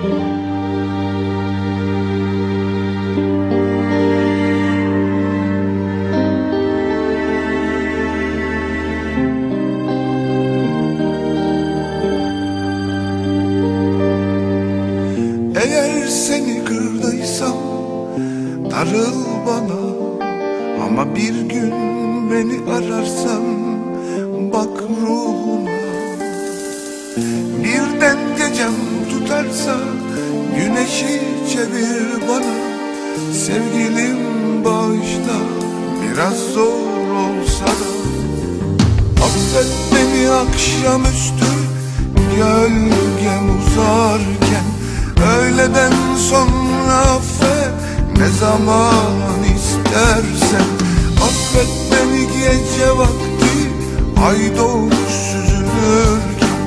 Eğer seni kırdıysam darıl bana. Ama bir gün beni ararsan bak ruhuma. Birden gecem tutarsa güneşi çevir bana. Sevgilim bağışla biraz zor olsa da. Affet beni akşamüstü gölgem uzarken. Öğleden sonra affet ne zaman istersen. Affet beni gece vakti ay doğmuş süzülürken.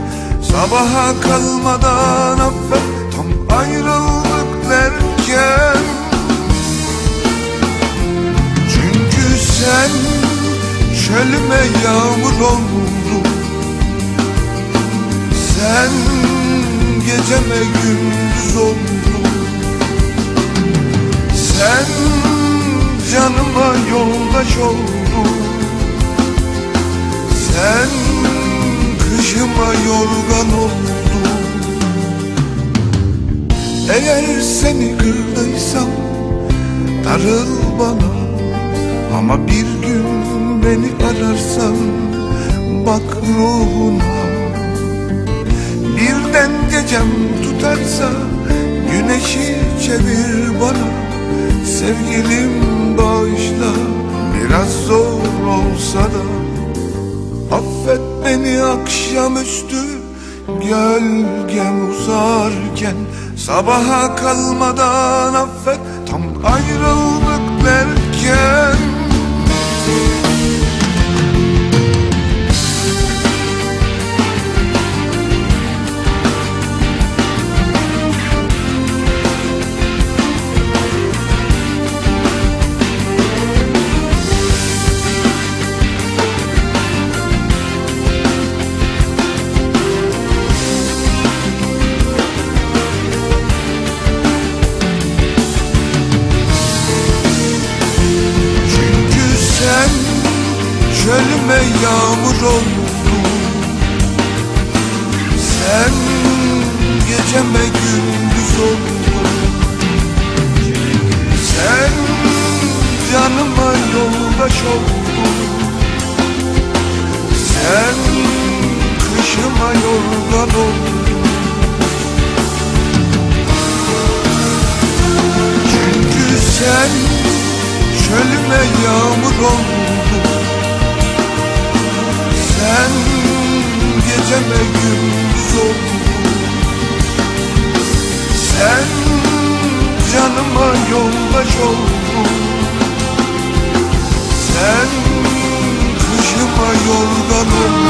Sabaha kalmadan affet tam ayrıldık yağmur oldun Sen geceme gündüz oldun. Sen canıma yoldaş oldun. Sen kışıma yorgan oldun. Eğer seni kırdıysam darıl bana. Ama bir beni ararsan bak ruhuna. Birden gecem tutarsa güneşi çevir bana. Sevgilim bağışla biraz zor olsa da. Affet beni akşamüstü gölgem uzarken. Sabaha kalmadan affet çölüme yağmur oldun Sen geceme gündüz oldun. Sen canıma yoldaş oldun. Sen kışıma yorgan oldun. Çünkü sen çölüme yağmur oldun Çözemeyim zorluğu Sen canıma yoldaş oldun. Sen kışıma yorgan oldun